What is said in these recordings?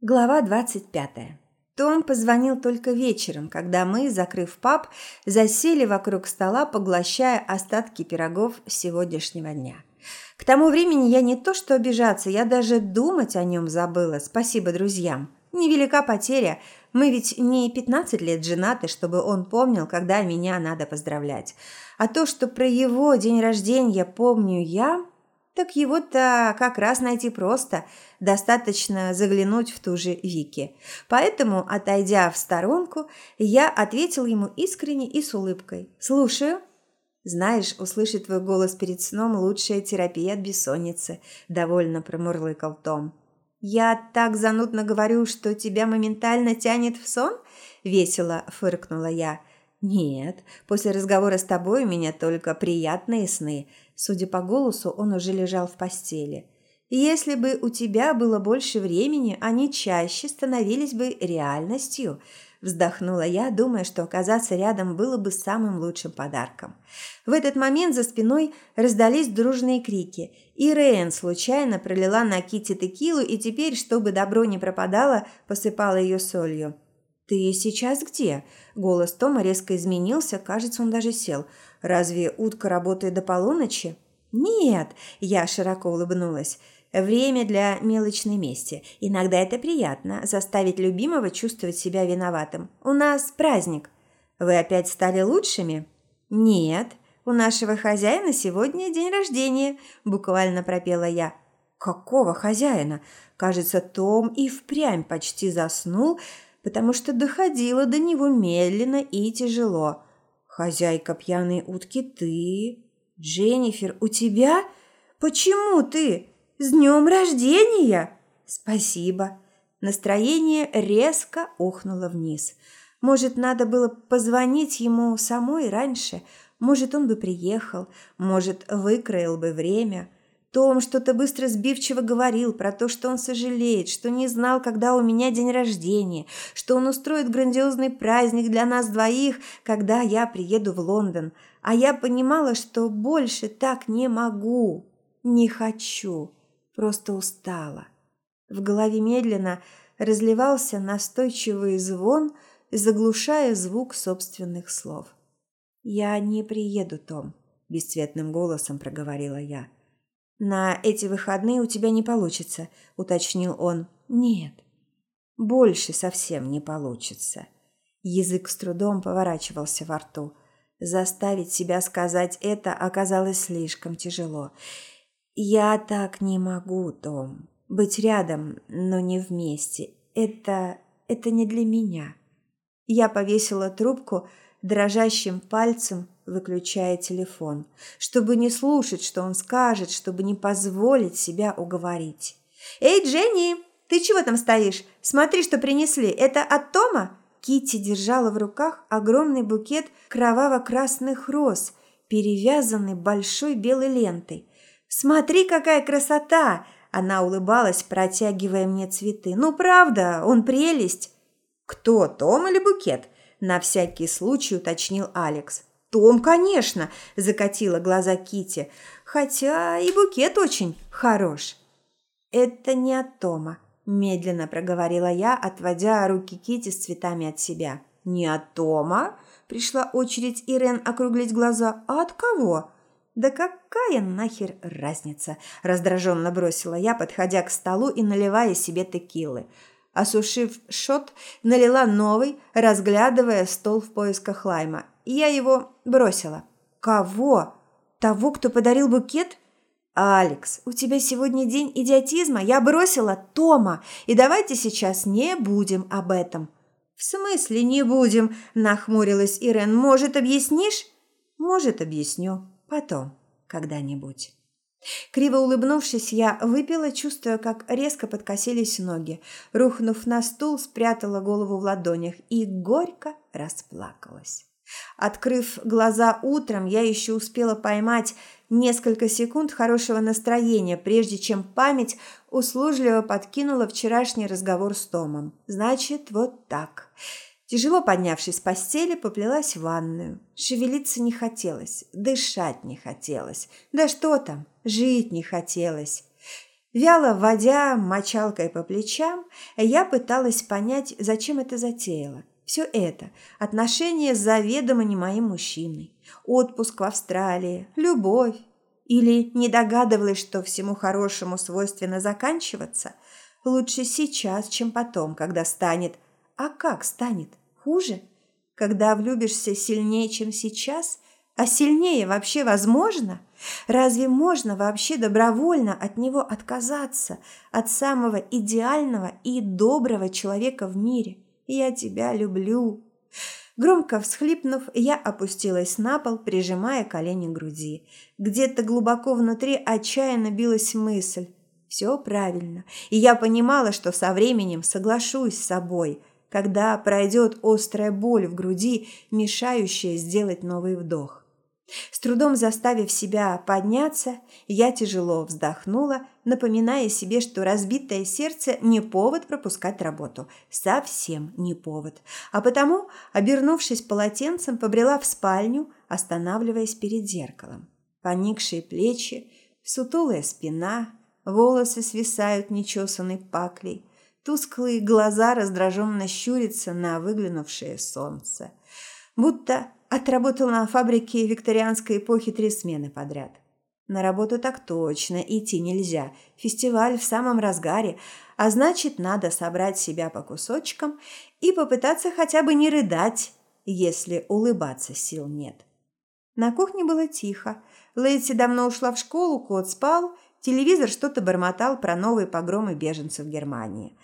Глава 25. Том позвонил только вечером, когда мы, закрыв паб, засели вокруг стола, поглощая остатки пирогов сегодняшнего дня. К тому времени я не то что обижаться, я даже думать о нем забыла. Спасибо друзьям. Невелика потеря. Мы ведь не 15 лет женаты, чтобы он помнил, когда меня надо поздравлять. А то, что про его день рождения помню я, так его-то как раз найти просто, достаточно заглянуть в ту же Вики. Поэтому, отойдя в сторонку, я ответил ему искренне и с улыбкой. «Слушаю». «Знаешь, услышать твой голос перед сном – лучшая терапия от бессонницы», – довольно промурлыкал Том. «Я так занудно говорю, что тебя моментально тянет в сон?» – весело фыркнула я. «Нет, после разговора с тобой у меня только приятные сны». Судя по голосу, он уже лежал в постели. «Если бы у тебя было больше времени, они чаще становились бы реальностью», вздохнула я, думая, что оказаться рядом было бы самым лучшим подарком. В этот момент за спиной раздались дружные крики, и Рейн случайно пролила на Кити текилу и теперь, чтобы добро не пропадало, посыпала ее солью. «Ты сейчас где?» Голос Тома резко изменился, кажется, он даже сел. «Разве утка работает до полуночи?» «Нет!» – я широко улыбнулась. «Время для мелочной мести. Иногда это приятно – заставить любимого чувствовать себя виноватым. У нас праздник. Вы опять стали лучшими?» «Нет, у нашего хозяина сегодня день рождения», – буквально пропела я. «Какого хозяина?» Кажется, Том и впрямь почти заснул – потому что доходило до него медленно и тяжело. «Хозяйка пьяной утки ты? Дженнифер, у тебя? Почему ты? С днем рождения!» «Спасибо». Настроение резко ухнуло вниз. Может, надо было позвонить ему самой раньше? Может, он бы приехал? Может, выкроил бы время?» Том что-то быстро сбивчиво говорил про то, что он сожалеет, что не знал, когда у меня день рождения, что он устроит грандиозный праздник для нас двоих, когда я приеду в Лондон. А я понимала, что больше так не могу, не хочу, просто устала. В голове медленно разливался настойчивый звон, заглушая звук собственных слов. «Я не приеду, Том», – бесцветным голосом проговорила я. «На эти выходные у тебя не получится», – уточнил он. «Нет, больше совсем не получится». Язык с трудом поворачивался во рту. Заставить себя сказать это оказалось слишком тяжело. «Я так не могу, Том. Быть рядом, но не вместе. Это... это не для меня». Я повесила трубку, дрожащим пальцем выключая телефон, чтобы не слушать, что он скажет, чтобы не позволить себя уговорить. «Эй, Дженни, ты чего там стоишь? Смотри, что принесли. Это от Тома?» Кити держала в руках огромный букет кроваво-красных роз, перевязанный большой белой лентой. «Смотри, какая красота!» Она улыбалась, протягивая мне цветы. «Ну, правда, он прелесть!» «Кто, Том или букет?» На всякий случай уточнил Алекс. Том, конечно, закатила глаза Кити, хотя и букет очень хорош. Это не от Тома, медленно проговорила я, отводя руки Кити с цветами от себя. Не от Тома? Пришла очередь Ирен округлить глаза. А от кого? Да какая нахер разница? раздраженно бросила я, подходя к столу и наливая себе текилы. Осушив шот, налила новый, разглядывая стол в поисках лайма. Я его бросила. Кого? Того, кто подарил букет? Алекс, у тебя сегодня день идиотизма. Я бросила Тома. И давайте сейчас не будем об этом. В смысле не будем? Нахмурилась Ирен. Может, объяснишь? Может, объясню. Потом, когда-нибудь. Криво улыбнувшись, я выпила, чувствуя, как резко подкосились ноги. Рухнув на стул, спрятала голову в ладонях и горько расплакалась. Открыв глаза утром, я еще успела поймать несколько секунд хорошего настроения, прежде чем память услужливо подкинула вчерашний разговор с Томом. Значит, вот так. Тяжело поднявшись с постели, поплелась в ванную. Шевелиться не хотелось, дышать не хотелось. Да что там, жить не хотелось. Вяло водя мочалкой по плечам, я пыталась понять, зачем это затеяла. Все это – отношения с заведомо не моим мужчиной, отпуск в Австралии, любовь. Или не догадывалась, что всему хорошему свойственно заканчиваться? Лучше сейчас, чем потом, когда станет. А как станет? Хуже? Когда влюбишься сильнее, чем сейчас? А сильнее вообще возможно? Разве можно вообще добровольно от него отказаться, от самого идеального и доброго человека в мире? Я тебя люблю». Громко всхлипнув, я опустилась на пол, прижимая колени к груди. Где-то глубоко внутри отчаянно билась мысль. Все правильно. И я понимала, что со временем соглашусь с собой, когда пройдет острая боль в груди, мешающая сделать новый вдох. С трудом заставив себя подняться, я тяжело вздохнула, напоминая себе, что разбитое сердце не повод пропускать работу. Совсем не повод. А потому, обернувшись полотенцем, побрела в спальню, останавливаясь перед зеркалом. Поникшие плечи, сутулая спина, волосы свисают нечесанной паклей, тусклые глаза раздраженно щурятся на выглянувшее солнце. Будто Отработал на фабрике викторианской эпохи три смены подряд. На работу так точно идти нельзя. Фестиваль в самом разгаре, а значит, надо собрать себя по кусочкам и попытаться хотя бы не рыдать, если улыбаться сил нет. На кухне было тихо. Лэйси давно ушла в школу, кот спал, телевизор что-то бормотал про новые погромы беженцев в Германии.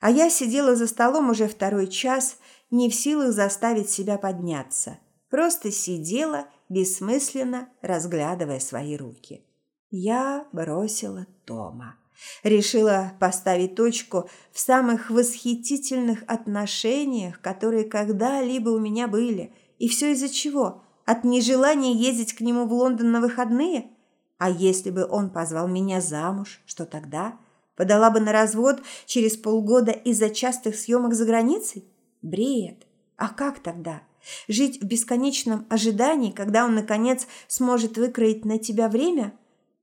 А я сидела за столом уже второй час, не в силах заставить себя подняться – просто сидела, бессмысленно разглядывая свои руки. Я бросила Тома. Решила поставить точку в самых восхитительных отношениях, которые когда-либо у меня были. И все из-за чего? От нежелания ездить к нему в Лондон на выходные? А если бы он позвал меня замуж, что тогда? Подала бы на развод через полгода из-за частых съемок за границей? Бред. А как тогда? Жить в бесконечном ожидании, когда он, наконец, сможет выкроить на тебя время?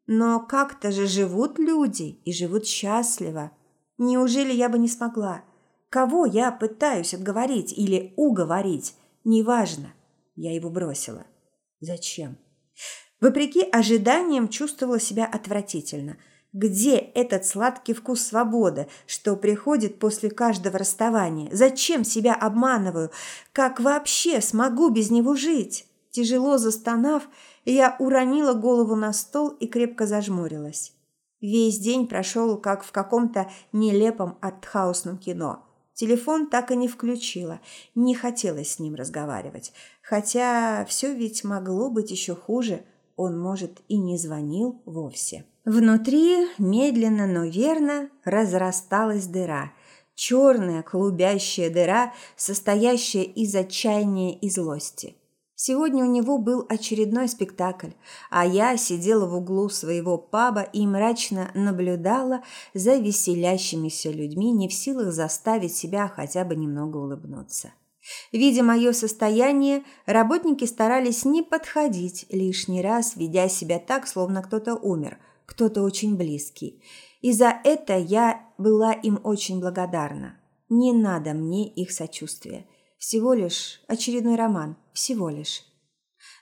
Но как-то же живут люди и живут счастливо. Неужели я бы не смогла? Кого я пытаюсь отговорить или уговорить? Неважно. Я его бросила. Зачем? Вопреки ожиданиям чувствовала себя отвратительно – где этот сладкий вкус свободы, что приходит после каждого расставания? Зачем себя обманываю? Как вообще смогу без него жить? Тяжело застонав, я уронила голову на стол и крепко зажмурилась. Весь день прошел, как в каком-то нелепом артхаусном кино. Телефон так и не включила, не хотелось с ним разговаривать. Хотя все ведь могло быть еще хуже, он, может, и не звонил вовсе. Внутри, медленно, но верно, разрасталась дыра. Черная клубящая дыра, состоящая из отчаяния и злости. Сегодня у него был очередной спектакль, а я сидела в углу своего паба и мрачно наблюдала за веселящимися людьми, не в силах заставить себя хотя бы немного улыбнуться. Видя мое состояние, работники старались не подходить лишний раз, ведя себя так, словно кто-то умер – кто-то очень близкий. И за это я была им очень благодарна. Не надо мне их сочувствия. Всего лишь очередной роман. Всего лишь.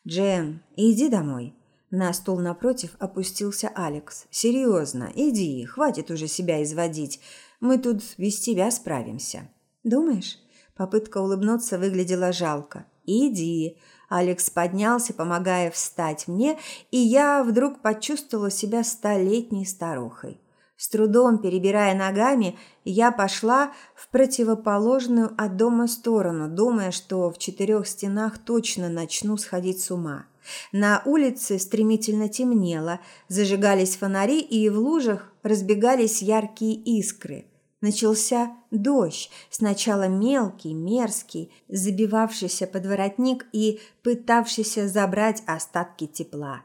«Джем, иди домой». На стул напротив опустился Алекс. «Серьезно, иди, хватит уже себя изводить. Мы тут без тебя справимся». «Думаешь?» Попытка улыбнуться выглядела жалко. «Иди, Алекс поднялся, помогая встать мне, и я вдруг почувствовала себя столетней старухой. С трудом перебирая ногами, я пошла в противоположную от дома сторону, думая, что в четырех стенах точно начну сходить с ума. На улице стремительно темнело, зажигались фонари, и в лужах разбегались яркие искры – Начался дождь, сначала мелкий, мерзкий, забивавшийся под воротник и пытавшийся забрать остатки тепла.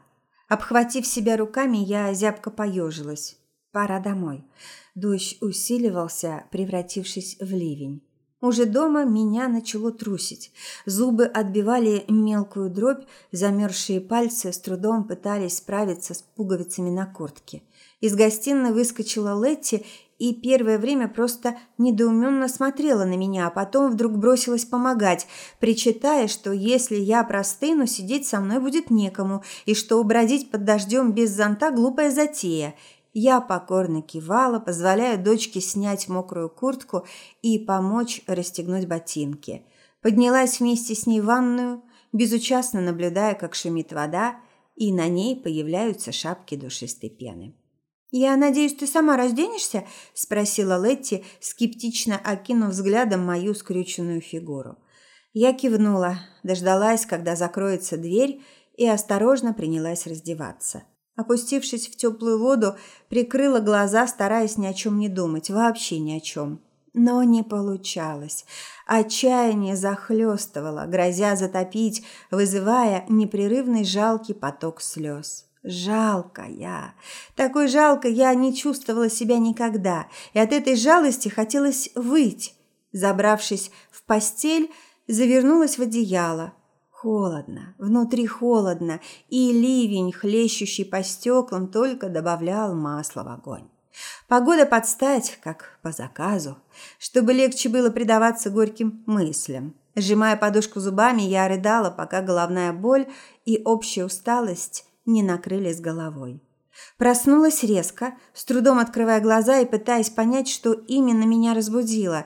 Обхватив себя руками, я зябко поежилась. Пора домой. Дождь усиливался, превратившись в ливень. Уже дома меня начало трусить. Зубы отбивали мелкую дробь, замерзшие пальцы с трудом пытались справиться с пуговицами на куртке. Из гостиной выскочила Летти и первое время просто недоуменно смотрела на меня, а потом вдруг бросилась помогать, причитая, что если я простыну, сидеть со мной будет некому, и что бродить под дождем без зонта – глупая затея. Я покорно кивала, позволяя дочке снять мокрую куртку и помочь расстегнуть ботинки. Поднялась вместе с ней в ванную, безучастно наблюдая, как шумит вода, и на ней появляются шапки душистой пены. «Я надеюсь, ты сама разденешься?» – спросила Летти, скептично окинув взглядом мою скрюченную фигуру. Я кивнула, дождалась, когда закроется дверь, и осторожно принялась раздеваться. Опустившись в теплую воду, прикрыла глаза, стараясь ни о чем не думать, вообще ни о чем. Но не получалось. Отчаяние захлестывало, грозя затопить, вызывая непрерывный жалкий поток слез. Жалкая. Такой жалкой я не чувствовала себя никогда, и от этой жалости хотелось выть. Забравшись в постель, завернулась в одеяло. Холодно, внутри холодно, и ливень, хлещущий по стеклам, только добавлял масла в огонь. Погода подстать, как по заказу, чтобы легче было предаваться горьким мыслям. Сжимая подушку зубами, я рыдала, пока головная боль и общая усталость не накрыли с головой. Проснулась резко, с трудом открывая глаза и пытаясь понять, что именно меня разбудило.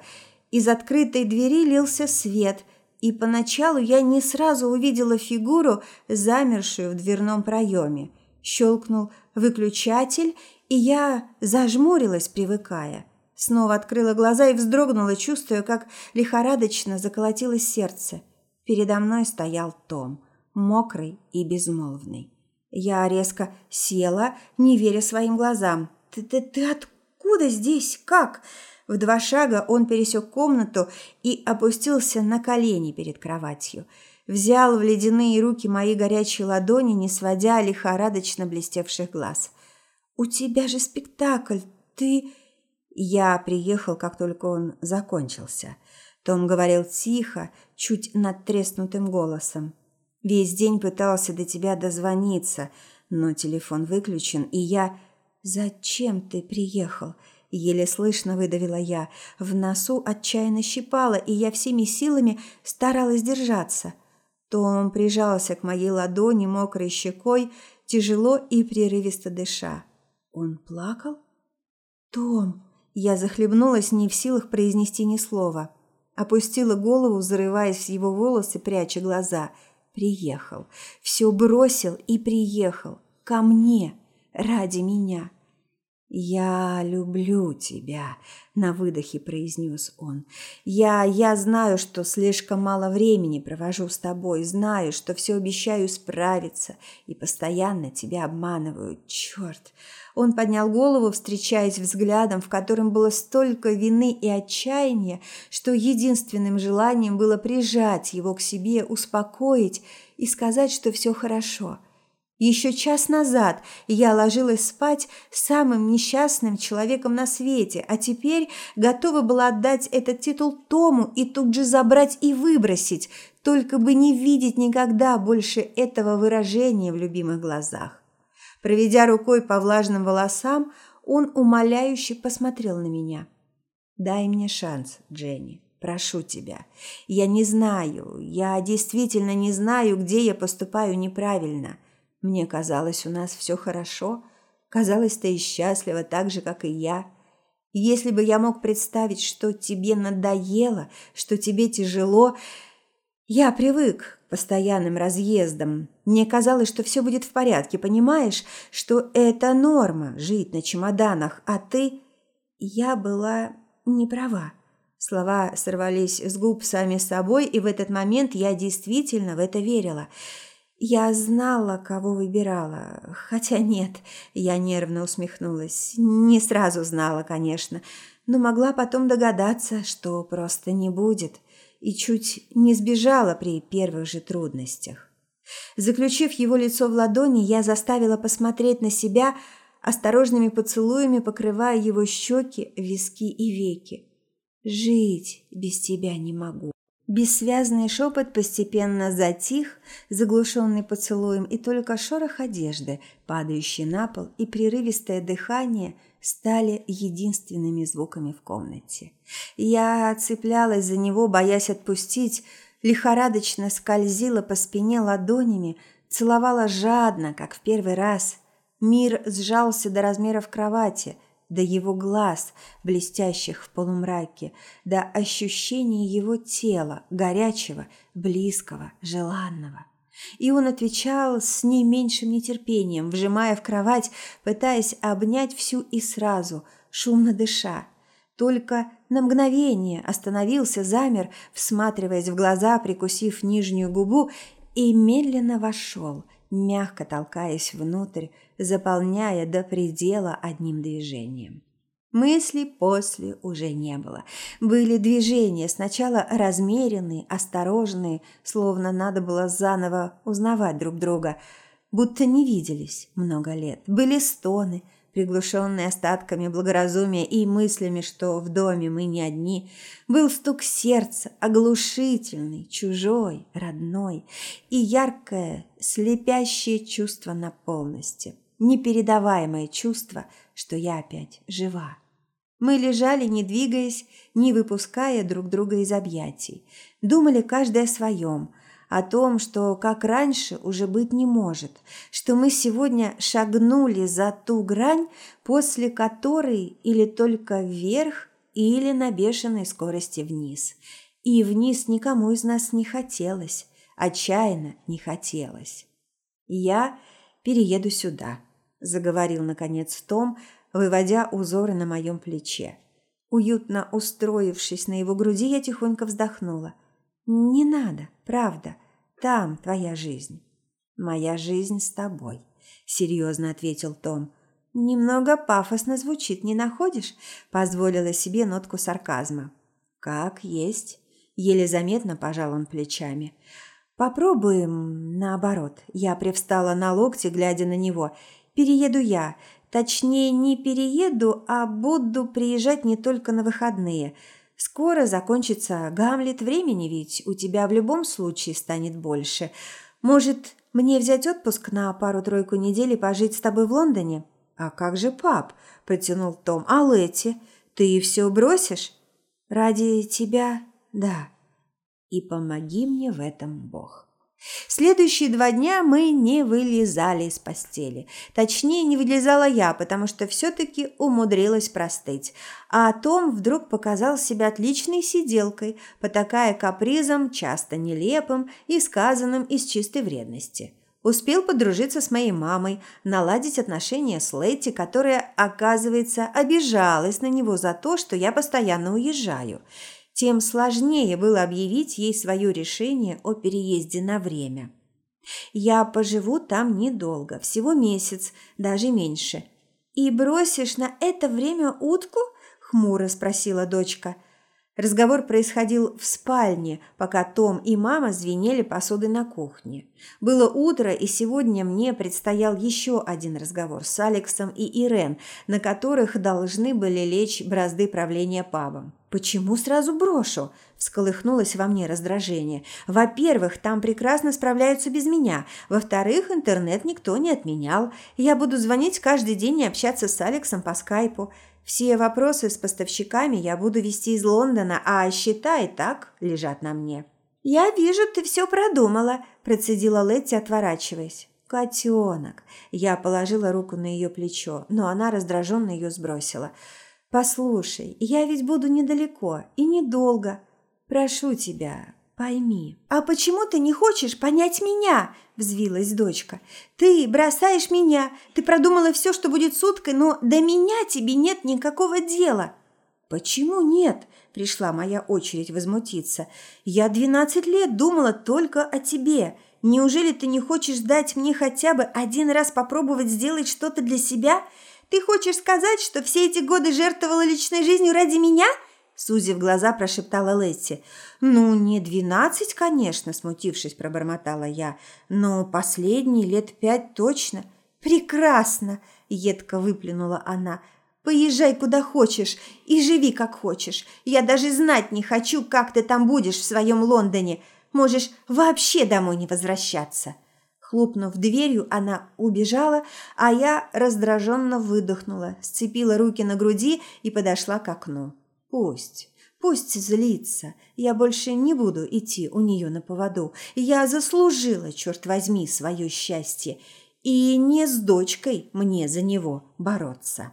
Из открытой двери лился свет, и поначалу я не сразу увидела фигуру, замершую в дверном проеме. Щелкнул выключатель, и я зажмурилась, привыкая. Снова открыла глаза и вздрогнула, чувствуя, как лихорадочно заколотилось сердце. Передо мной стоял Том, мокрый и безмолвный. Я резко села, не веря своим глазам. «Ты, ты, ты откуда здесь? Как?» В два шага он пересек комнату и опустился на колени перед кроватью. Взял в ледяные руки мои горячие ладони, не сводя лихорадочно блестевших глаз. «У тебя же спектакль, ты...» Я приехал, как только он закончился. Том говорил тихо, чуть надтреснутым голосом. Весь день пытался до тебя дозвониться, но телефон выключен, и я... «Зачем ты приехал?» Еле слышно выдавила я. В носу отчаянно щипало, и я всеми силами старалась держаться. Том прижался к моей ладони мокрой щекой, тяжело и прерывисто дыша. Он плакал? «Том!» Я захлебнулась, не в силах произнести ни слова. Опустила голову, зарываясь в его волосы, пряча глаза – Приехал, все бросил и приехал ко мне ради меня. «Я люблю тебя», – на выдохе произнес он. «Я, я знаю, что слишком мало времени провожу с тобой, знаю, что все обещаю справиться и постоянно тебя обманываю. Черт!» Он поднял голову, встречаясь взглядом, в котором было столько вины и отчаяния, что единственным желанием было прижать его к себе, успокоить и сказать, что все хорошо – еще час назад я ложилась спать самым несчастным человеком на свете, а теперь готова была отдать этот титул Тому и тут же забрать и выбросить, только бы не видеть никогда больше этого выражения в любимых глазах. Проведя рукой по влажным волосам, он умоляюще посмотрел на меня. «Дай мне шанс, Дженни. Прошу тебя. Я не знаю, я действительно не знаю, где я поступаю неправильно». Мне казалось, у нас все хорошо. Казалось, ты счастлива так же, как и я. если бы я мог представить, что тебе надоело, что тебе тяжело... Я привык к постоянным разъездам. Мне казалось, что все будет в порядке, понимаешь, что это норма – жить на чемоданах, а ты... Я была не права. Слова сорвались с губ сами собой, и в этот момент я действительно в это верила – я знала, кого выбирала. Хотя нет, я нервно усмехнулась. Не сразу знала, конечно, но могла потом догадаться, что просто не будет. И чуть не сбежала при первых же трудностях. Заключив его лицо в ладони, я заставила посмотреть на себя, осторожными поцелуями покрывая его щеки, виски и веки. Жить без тебя не могу. Бессвязный шепот постепенно затих, заглушенный поцелуем, и только шорох одежды, падающий на пол, и прерывистое дыхание стали единственными звуками в комнате. Я цеплялась за него, боясь отпустить, лихорадочно скользила по спине ладонями, целовала жадно, как в первый раз. Мир сжался до размеров кровати – до его глаз, блестящих в полумраке, до ощущения его тела, горячего, близкого, желанного. И он отвечал с не меньшим нетерпением, вжимая в кровать, пытаясь обнять всю и сразу, шумно дыша. Только на мгновение остановился, замер, всматриваясь в глаза, прикусив нижнюю губу, и медленно вошел, мягко толкаясь внутрь, заполняя до предела одним движением. Мыслей после уже не было. Были движения, сначала размеренные, осторожные, словно надо было заново узнавать друг друга, будто не виделись много лет. Были стоны – приглушенный остатками благоразумия и мыслями, что в доме мы не одни, был стук сердца, оглушительный, чужой, родной, и яркое, слепящее чувство на полности, непередаваемое чувство, что я опять жива. Мы лежали, не двигаясь, не выпуская друг друга из объятий, думали каждый о своем – о том, что как раньше уже быть не может, что мы сегодня шагнули за ту грань, после которой или только вверх, или на бешеной скорости вниз. И вниз никому из нас не хотелось, отчаянно не хотелось. «Я перееду сюда», – заговорил наконец Том, выводя узоры на моем плече. Уютно устроившись на его груди, я тихонько вздохнула. «Не надо, правда. Там твоя жизнь. Моя жизнь с тобой, серьезно ответил Том. Немного пафосно звучит, не находишь? Позволила себе нотку сарказма. Как есть. Еле заметно пожал он плечами. Попробуем наоборот. Я привстала на локте, глядя на него. Перееду я. Точнее, не перееду, а буду приезжать не только на выходные – Скоро закончится Гамлет, времени ведь у тебя в любом случае станет больше. Может, мне взять отпуск на пару-тройку недель и пожить с тобой в Лондоне? А как же пап? протянул Том. А Лэти, ты все бросишь? Ради тебя, да. И помоги мне в этом Бог. Следующие два дня мы не вылезали из постели. Точнее, не вылезала я, потому что все-таки умудрилась простыть. А Том вдруг показал себя отличной сиделкой, потакая капризом, часто нелепым и сказанным из чистой вредности. Успел подружиться с моей мамой, наладить отношения с Лэти, которая, оказывается, обижалась на него за то, что я постоянно уезжаю – тем сложнее было объявить ей свое решение о переезде на время. «Я поживу там недолго, всего месяц, даже меньше». «И бросишь на это время утку?» – хмуро спросила дочка – Разговор происходил в спальне, пока Том и мама звенели посудой на кухне. Было утро, и сегодня мне предстоял еще один разговор с Алексом и Ирен, на которых должны были лечь бразды правления пабом. «Почему сразу брошу?» – всколыхнулось во мне раздражение. «Во-первых, там прекрасно справляются без меня. Во-вторых, интернет никто не отменял. Я буду звонить каждый день и общаться с Алексом по скайпу. Все вопросы с поставщиками я буду вести из Лондона, а счета и так лежат на мне». «Я вижу, ты все продумала», – процедила Летти, отворачиваясь. «Котенок!» Я положила руку на ее плечо, но она раздраженно ее сбросила. «Послушай, я ведь буду недалеко и недолго. Прошу тебя, пойми». «А почему ты не хочешь понять меня?» – взвилась дочка. «Ты бросаешь меня. Ты продумала все, что будет суткой, но до меня тебе нет никакого дела». «Почему нет?» – пришла моя очередь возмутиться. «Я двенадцать лет думала только о тебе. Неужели ты не хочешь дать мне хотя бы один раз попробовать сделать что-то для себя? Ты хочешь сказать, что все эти годы жертвовала личной жизнью ради меня?» Сузив глаза, прошептала Лесси. «Ну, не двенадцать, конечно», – смутившись, пробормотала я, «но последние лет пять точно». «Прекрасно!» – едко выплюнула она. Поезжай куда хочешь и живи как хочешь. Я даже знать не хочу, как ты там будешь в своем Лондоне. Можешь вообще домой не возвращаться». Хлопнув дверью, она убежала, а я раздраженно выдохнула, сцепила руки на груди и подошла к окну. «Пусть». Пусть злится. Я больше не буду идти у нее на поводу. Я заслужила, черт возьми, свое счастье. И не с дочкой мне за него бороться.